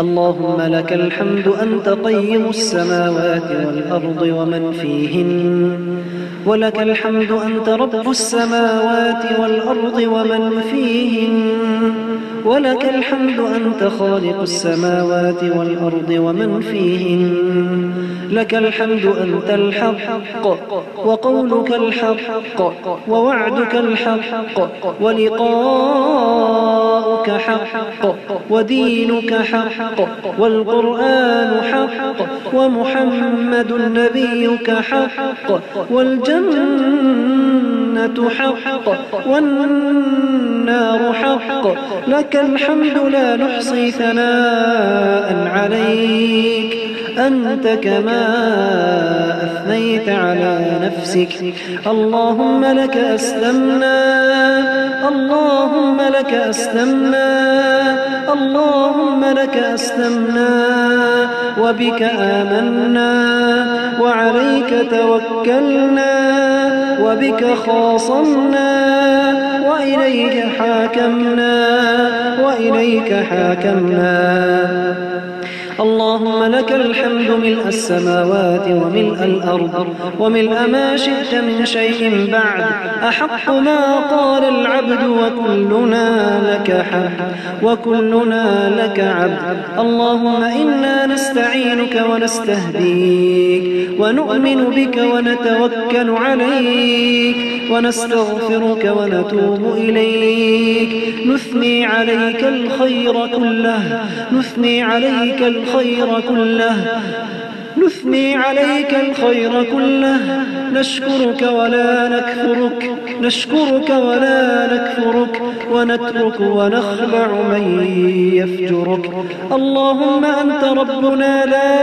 اللهم لك الحمد أنت طيب السماوات والأرض ومن فيهن. ولك الحمد أنت رب السماوات والأرض ومن فيهن. ولك الحمد أنت خالق السماوات والأرض ومن فيهن. لك الحمد أنت الحق وقولك الحق ووعدك الحق ولقاءك حق ودينك حق. حق والقرآن حق ومحمد نبيك حق والجنة حق والنار حق لك الحمد لا نحصي ثناء عليك أنت كما أثنيت على نفسك اللهم لك أسلمنا اللهم لك أسلمنا اللهم لك أسلمنا وبك آمنا وعليك توكلنا وبك خاصمنا وإليك حاكمنا وإليك حاكمنا اللهم لك الحمد ملء السماوات وملء الأرض وملء ما شئت من شيء بعد. أحق ما قال العبد وكلنا لك حق وكلنا لك عبد. اللهم إنا نستعينك ونستهديك ونؤمن بك ونتوكل عليك ونستغفرك ونتوب إليك. نثني عليك الخير كله. نثني عليك الخير الخير كله. نثني عليك الخير كله. نشكرك ولا نكفرك. نشكرك ولا نكفرك. ونترك ونخلع من يفجرك. اللهم أنت ربنا لا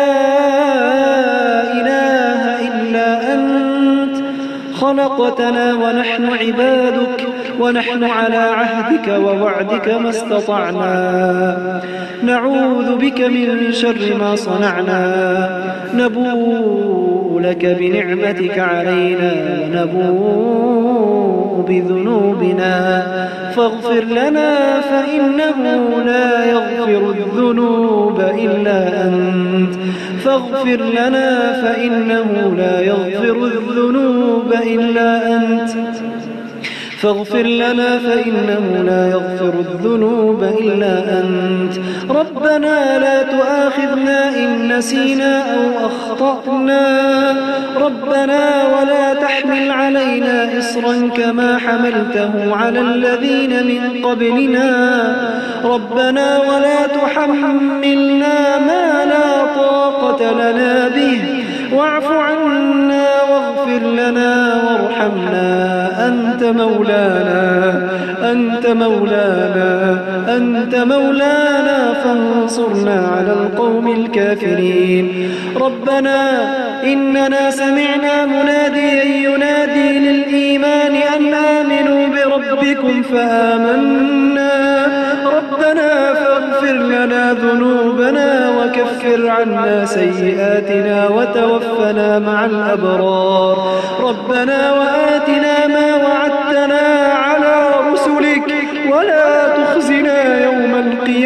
إله إلا أنت. خلقتنا ونحن عبادك. ونحن على عهدك ووعدك ما استطعنا. نعوذ بك من شر ما صنعنا. نبوء لك بنعمتك علينا ونبوء بذنوبنا. فاغفر لنا فإنه لا يغفر الذنوب إلا أنت. فاغفر لنا فإنه لا يغفر الذنوب إلا أنت. فاغفر لنا فإنه لا يغفر الذنوب إلا أنت. ربنا لا تؤاخذنا إن نسينا أو أخطأنا. ربنا ولا تحمل علينا إصرا كما حملته على الذين من قبلنا. ربنا ولا تحملنا ما لا طاقة لنا به. واعف عنا واغفر لنا وارحمنا. مولانا أنت مولانا أنت مولانا فانصرنا على القوم الكافرين. ربنا إننا سمعنا مناديا ينادي للإيمان أن آمنوا بربكم فآمنا. ربنا فاغفر لنا ذنوبنا وكفر عنا سيئاتنا وتوفنا مع الأبرار. ربنا وآتنا ما وعدنا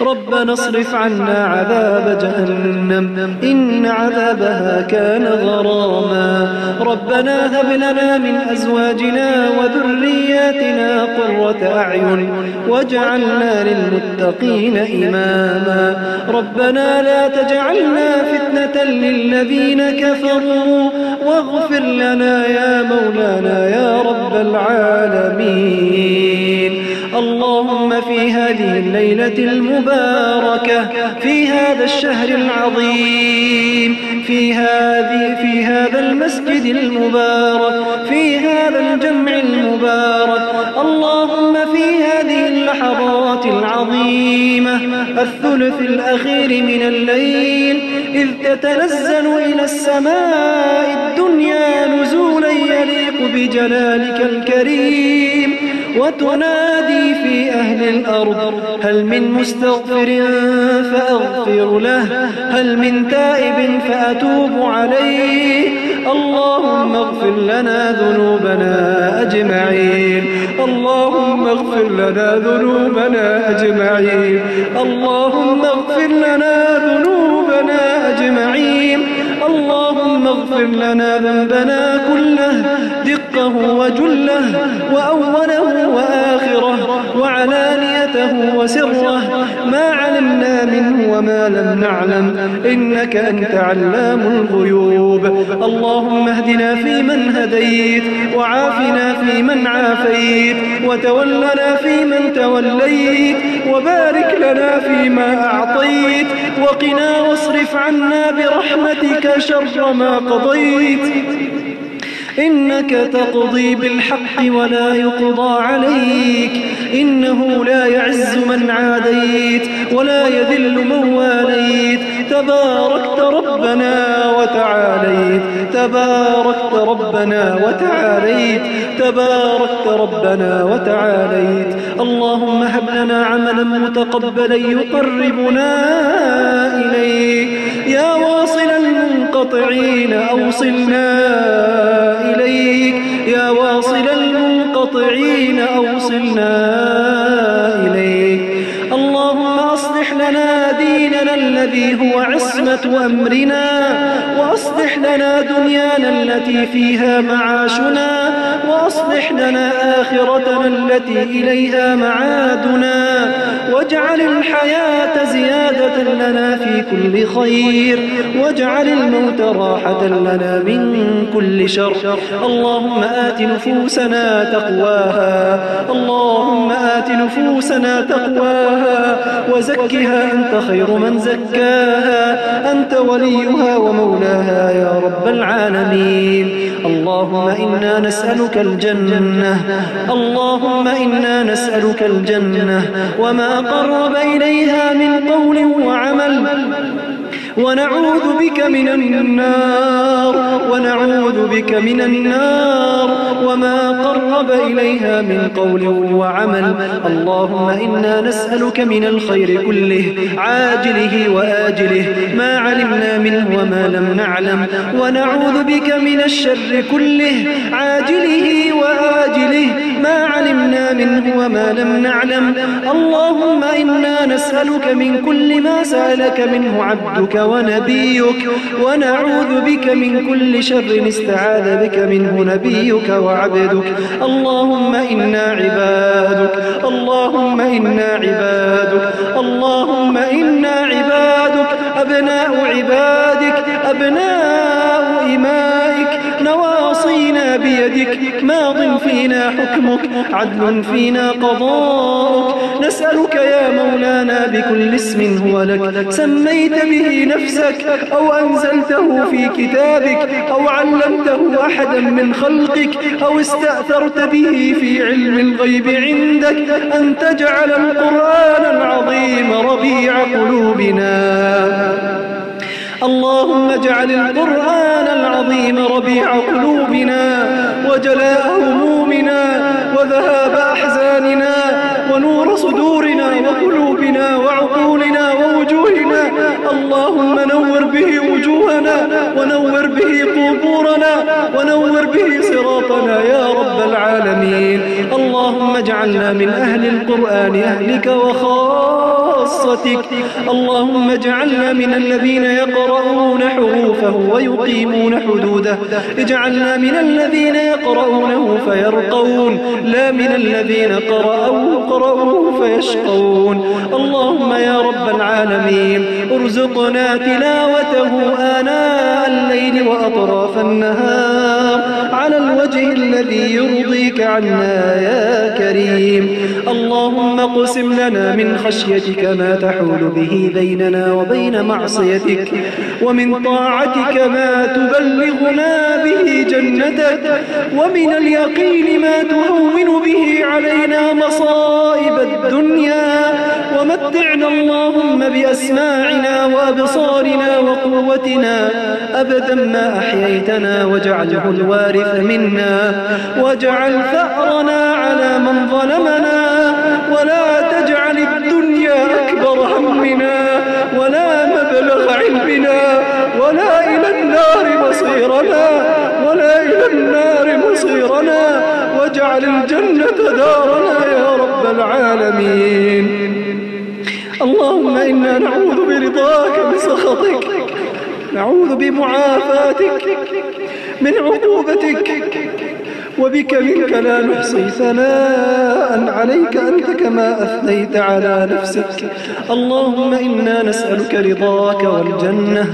ربنا اصرف عنا عذاب جهنم. إن عذابها كان غراما. ربنا هب لنا من أزواجنا وذرياتنا قرة أعين واجعلنا للمتقين إماما. ربنا لا تجعلنا فتنة للذين كفروا واغفر لنا يا مولانا يا رب العالمين. اللهم في هذه الليلة المباركة في هذا الشهر العظيم في هذه في هذا المسجد المبارك في هذا الجمع المبارك. اللهم في هذه اللحظات العظيمة الثلث الأخير من الليل إذ تتنزل إلى السماء الدنيا نزولا يليق بجلالك الكريم. وتنادي في أهل الأرض هل من مستغفر فأغفر له؟ هل من تائب فأتوب عليه؟ اللهم اغفر لنا ذنوبنا أجمعين. اللهم اغفر لنا ذنوبنا أجمعين. اللهم اغفر لنا ذنوبنا أجمعين. اللهم اغفر لنا ذنبنا كله. رزقه وجله وأوله وآخره وعلانيته وسره ما علمنا منه وما لم نعلم إنك أنت علام الغيوب اللهم اهدنا في من هديت وعافنا في من عافيت وتولنا في من توليت وبارك لنا فيما أعطيت وقنا واصرف عنا برحمتك شر ما قضيت إنك تقضي بالحق ولا يقضى عليك. إنه لا يعز من عاديت ولا يذل من واليت. تباركت ربنا وتعاليت. تباركت ربنا وتعاليت. تباركت ربنا وتعاليت. اللهم هب لنا عملا متقبلا يقربنا إليك. يا واصلا المنقطعين أوصلنا إليك. يا واصل المنقطعين أوصلنا إليك. اللهم أصلح لنا ديننا الذي هو عصمة أمرنا وأصلح لنا دنيانا التي فيها معاشنا وأصلح لنا آخرتنا التي إليها معادنا. واجعل الحياة زيادة لنا في كل خير. واجعل الموت راحة لنا من كل شر. اللهم آت نفوسنا تقواها. اللهم آت نفوسنا تقواها. وزكها أنت خير من زكاها. أنت وليها ومولاها يا رب العالمين. اللهم إنا نسألك الجنة. اللهم إنا نسألك الجنة. وما قرب إليها من قول وعمل. ونعوذ بك من النار ونعوذ بك من النار. وما قرب إليها من قول وعمل. اللهم إنا نسألك من الخير كله عاجله وآجله. ما علمنا منه وما لم نعلم. ونعوذ بك من الشر كله عاجله وآجله. علمنا منه وما لم نعلم. اللهم إنا نسألك من كل ما سألك منه عبدك ونبيك ونعوذ بك من كل شر استعاذ بك منه نبيك وعبدك. اللهم إنا عبادك اللهم إنا عبادك اللهم إنا عبادك. أبناء عبادك أبناء إمامك بيدك ماض فينا حكمك عدل فينا قضاءك نسألك يا مولانا بكل اسم هو لك. سميت به نفسك أو أنزلته في كتابك أو علمته أحدا من خلقك أو استأثرت به في علم الغيب عندك. أن تجعل القرآن العظيم ربيع قلوبنا. اللهم اجعل القرآن العظيم ربيع قلوبنا وجلاء همومنا وذهاب أحزاننا ونور صدورنا وقلوبنا وعقولنا ووجوهنا اللهم نور به وجوهنا ونور به قبورنا ونور به صراطنا يا رب العالمين اللهم اجعلنا من أهل القرآن أهلك وخاص خاصتك اللهم اجعلنا من الذين يقرؤون حروفه ويقيمون حدوده. اجعلنا من الذين يقرؤونه فيرقون. لا من الذين قرأوا قرأوه فيشقون. اللهم يا رب العالمين ارزقنا تلاوته آناء الليل وأطراف النهار. على الوجه الذي يرضيك عنا يا كريم. اللهم اقسم لنا من خشيتك ما تحول به بيننا وبين معصيتك ومن طاعتك ما تبلغنا به جنتك ومن اليقين ما تهون به علينا مصائب الدنيا. ومتعنا اللهم بأسماعنا وأبصارنا وقوتنا أبدا ما أحييتنا وجعله الوارث وارث منا واجعل ثأرنا على من ظلمنا ولا تجعل الدنيا أكبر همنا ولا مبلغ علمنا ولا إلى النار مصيرنا ولا إلى النار مصيرنا واجعل الجنة دارنا يا رب العالمين. اللهم إنا نعوذ برضاك بسخطك نعوذ بمعافاتك. من عقوبتك وبك منك لا نحصي ثناء عليك أنت كما أثنيت على نفسك. اللهم إنا نسألك رضاك والجنة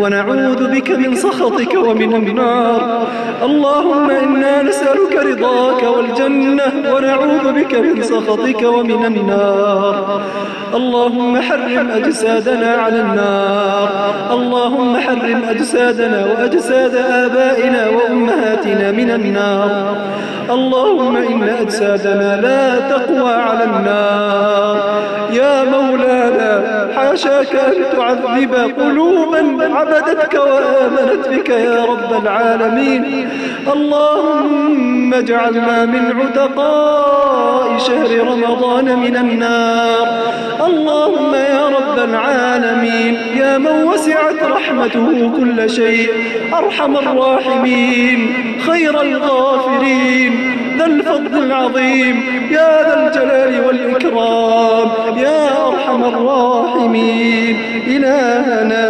ونعوذ بك من سخطك ومن النار. اللهم إنا نسألك رضاك والجنة ونعوذ بك من سخطك ومن النار. اللهم حرم أجسادنا على النار. اللهم حرم أجسادنا وأجساد آبائنا وأمهاتنا من النار. النار اللهم إن أجسادنا لا تقوى على النار. يا مولانا حاشاك أن تعذب قلوبا عبدتك وآمنت بك يا رب العالمين. اللهم ثم جعلنا من عتقاء شهر رمضان من النار. اللهم يا رب العالمين يا من وسعت رحمته كل شيء أرحم الراحمين خير الغافرين. ذا الفضل العظيم يا ذا الجلال والإكرام يا أرحم الراحمين. إلهنا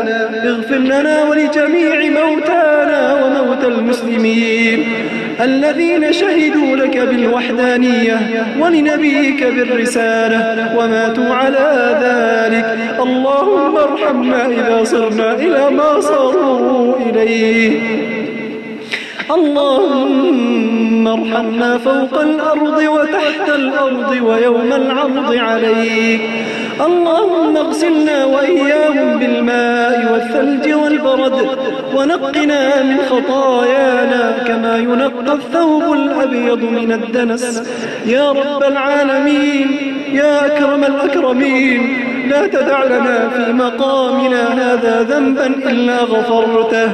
اغفر لنا ولجميع موتانا وموتى المسلمين. الذين شهدوا لك بالوحدانية ولنبيك بالرسالة وماتوا على ذلك. اللهم ارحمنا إذا صرنا إلى ما صاروا إليه. اللهم ارحمنا فوق الأرض وتحت الأرض ويوم العرض عليك. اللهم اغسلنا وإياهم بالماء والثلج والبرد ونقنا من خطايانا كما ينقى الثوب الأبيض من الدنس. يا رب العالمين يا أكرم الأكرمين لا تدع لنا في مقامنا هذا ذنبا إلا غفرته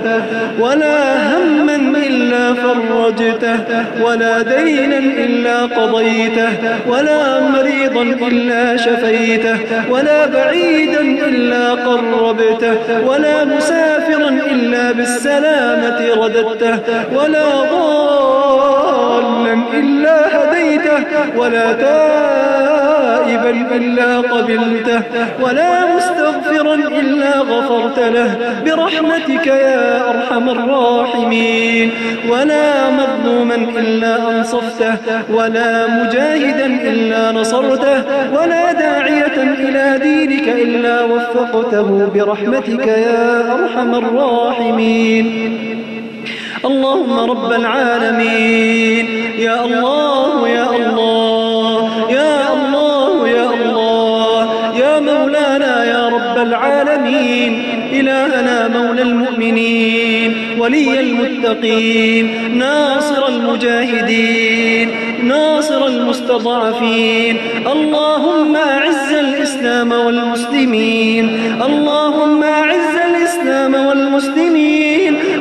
ولا هما إلا فرجته ولا دينا إلا قضيته ولا مريضا إلا شفيته ولا بعيدا إلا قربته ولا مسافرا إلا بالسلامة رددته ولا ضار ضالا إلا هديته ولا تائبا إلا قبلته ولا مستغفرا إلا غفرت له. برحمتك يا أرحم الراحمين. ولا مظلوما إلا أنصفته ولا مجاهدا إلا نصرته ولا داعية إلى دينك إلا وفقته. برحمتك يا أرحم الراحمين. اللهم رب العالمين. يا الله يا الله يا الله يا الله. يا مولانا يا رب العالمين. إلهنا مولى المؤمنين. ولي المتقين. ناصر المجاهدين. ناصر المستضعفين. اللهم أعز الإسلام والمسلمين. اللهم أعز الإسلام والمسلمين.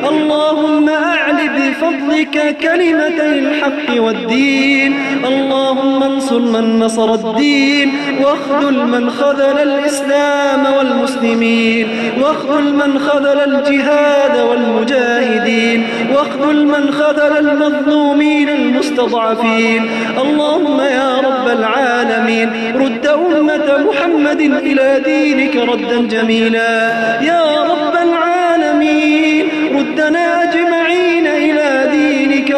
اللهم أعل بفضلك كلمة الحق والدين. اللهم انصر من نصر الدين. واخذل من خذل الإسلام والمسلمين. واخذل من خذل الجهاد والمجاهدين. واخذل من خذل المظلومين المستضعفين. اللهم يا رب العالمين. رد أمة محمد إلى دينك ردا جميلا. يا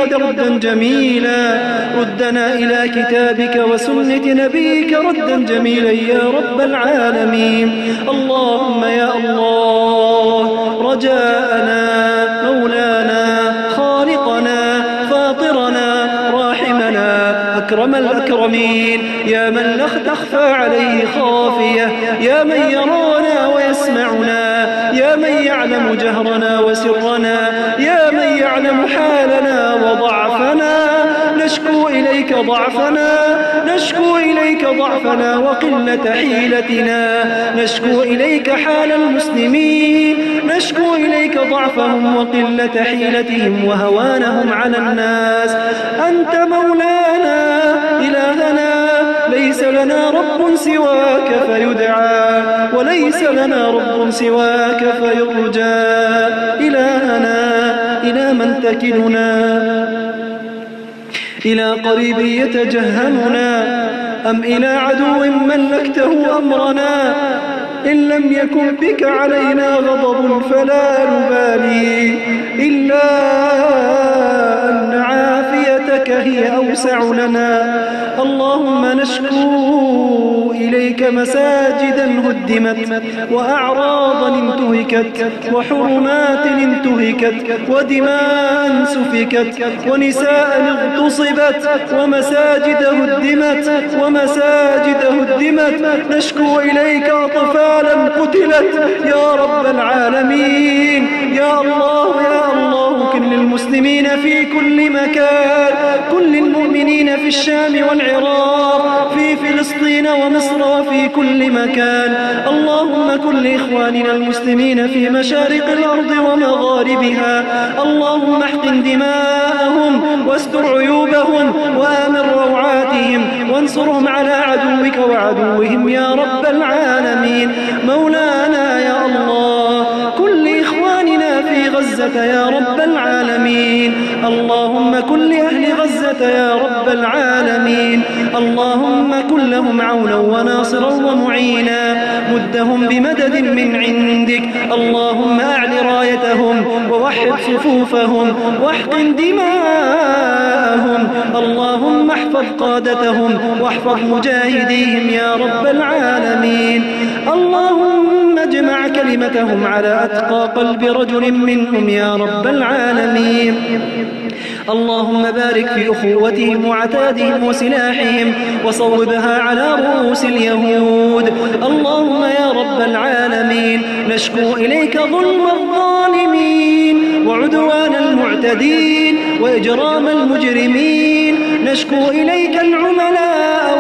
ردا جميلا ردنا إلى كتابك وسنة نبيك ردا جميلا يا رب العالمين اللهم يا الله رجاءنا مولانا خالقنا فاطرنا راحمنا أكرم الأكرمين يا من لا تخفى عليه خافية يا من يرانا ويسمعنا يا من يعلم جهرنا وسرنا حالنا وضعفنا. نشكو إليك ضعفنا. نشكو إليك ضعفنا وقلة حيلتنا. نشكو إليك حال المسلمين. نشكو إليك ضعفهم وقلة حيلتهم وهوانهم على الناس. أنت مولانا إلهنا. ليس لنا رب سواك فيدعى. وليس لنا رب سواك فيرجى. تكلنا إلى قريب يتجهمنا أم إلى عدو ملكته أمرنا؟ إن لم يكن بك علينا غضب فلا نبالي إلا أن عافيتك هي أوسع لنا. اللهم نشكو إليك مساجدا هدمت وأعراضا انتهكت وحرمات انتهكت ودماء سفكت ونساء اغتصبت ومساجد هدمت ومساجد هدمت. نشكو إليك أطفال أموالا قتلت يا رب العالمين. يا الله يا الله كن للمسلمين في كل مكان. كن للمؤمنين في الشام والعراق في فلسطين ومصر وفي كل مكان. اللهم كن لإخواننا المسلمين في مشارق الأرض ومغاربها. اللهم احقن دماءهم واستر عيوبهم وآمن روعاتهم وانصرهم على عدوك وعدوهم يا رب العالمين. مولانا يا الله. كل إخواننا في غزة يا رب العالمين. اللهم كل أهل يا رب العالمين. اللهم كن لهم عونا وناصرا ومعينا. مدهم بمدد من عندك. اللهم أعل رايتهم ووحد صفوفهم واحقن دماءهم. اللهم احفظ قادتهم واحفظ مجاهديهم يا رب العالمين. اللهم اجمع كلمتهم على أتقى قلب رجل منهم يا رب العالمين. اللهم بارك في أخوتهم وعتادهم وسلاحهم وصوبها على رؤوس اليهود. اللهم يا رب العالمين نشكو إليك ظلم الظالمين وعدوان المعتدين وإجرام المجرمين. نشكو إليك العملاء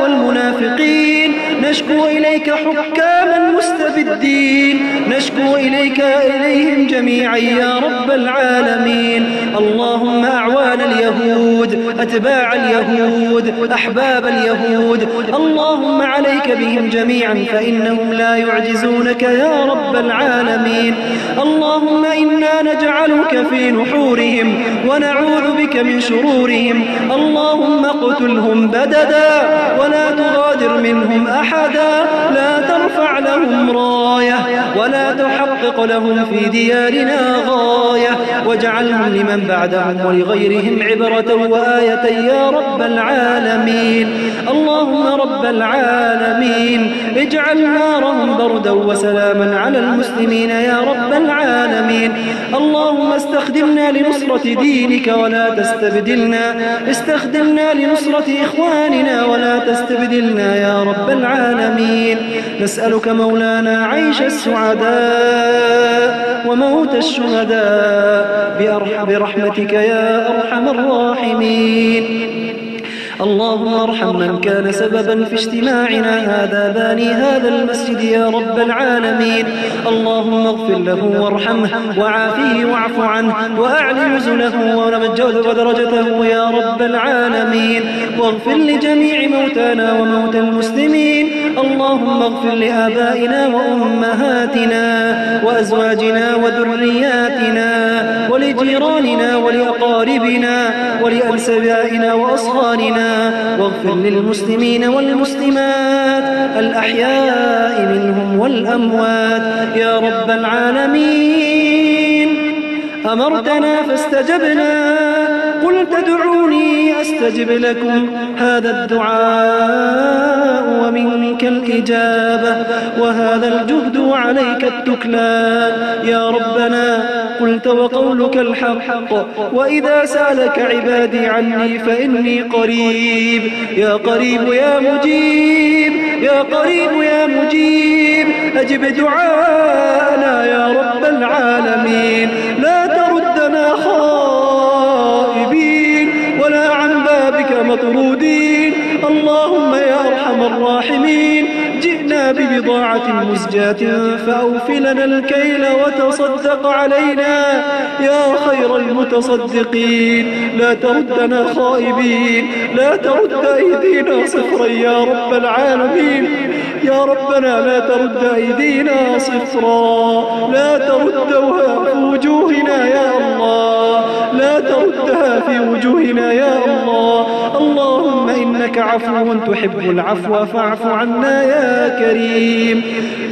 والمنافقين. نشكو إليك حكاما مستبدين. نشكو إليك إليهم جميعا يا رب العالمين. اللهم أعوان اليهود أتباع اليهود أحباب اليهود. اللهم عليك بهم جميعا فإنهم لا يعجزونك يا رب العالمين. اللهم إنا نجعلك في نحورهم ونعوذ بك من شرورهم. اللهم قتلهم بددا ولا تضار تغادر منهم أحدا لا ترفع لهم راية ولا تحقق لهم في ديارنا غاية. واجعلهم لمن بعدهم ولغيرهم عبرة وآية يا رب العالمين. اللهم رب العالمين. اجعل نارهم بردا وسلاما على المسلمين يا رب العالمين. اللهم استخدمنا لنصرة دينك ولا تستبدلنا. استخدمنا لنصرة إخواننا ولا تستبدلنا. يا رب العالمين. نسألك مولانا عيش السعداء وموت الشهداء برحمتك يا أرحم الراحمين. اللهم ارحم من كان سببا في اجتماعنا هذا باني هذا المسجد يا رب العالمين. اللهم اغفر له وارحمه وعافيه واعف عنه وأعلي نزله ونمجه ودرجته يا رب العالمين. واغفر لجميع موتانا وموتى المسلمين. اللهم اغفر لآبائنا وأمهاتنا وأزواجنا وذرياتنا ولجيراننا ولأقاربنا ولأنسبائنا وأصهارنا واغفر للمسلمين والمسلمات الأحياء منهم والأموات يا رب العالمين أمرتنا فاستجبنا قلت دعوني أستجب لكم. هذا الدعاء ومنك الإجابة. وهذا الجهد وعليك التكلى. يا ربنا قلت وقولك الحق. وإذا سألك عبادي عني فإني قريب. يا قريب يا مجيب. يا قريب يا مجيب. أجب دعاءنا يا رب العالمين. مطرودين اللهم يا أرحم الراحمين. جئنا ببضاعة مزجاة فأوف لنا الكيل وتصدق علينا. يا خير المتصدقين. لا تردنا خائبين. لا ترد أيدينا صفرا يا رب العالمين. يا ربنا لا ترد أيدينا صفرا. لا تردوها في وجوهنا يا لا تردها في وجوهنا يا الله. اللهم إنك عفو تحب العفو فاعف عنا يا كريم.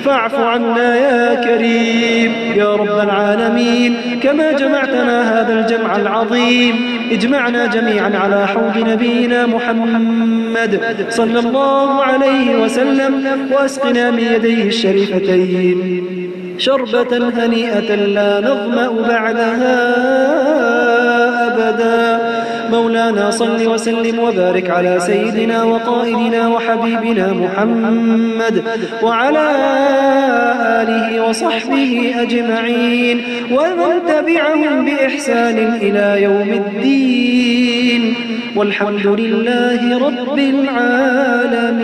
فاعف عنا يا كريم. يا رب العالمين كما جمعتنا هذا الجمع العظيم اجمعنا جميعا على حوض نبينا محمد صلى الله عليه وسلم وأسقنا من يديه الشريفتين. شربة هنيئة لا نظمأ بعدها أبدا. مولانا صل وسلم وبارك على سيدنا وقائدنا وحبيبنا محمد وعلى آله وصحبه أجمعين. ومن تبعهم بإحسان إلى يوم الدين. والحمد لله رب العالمين.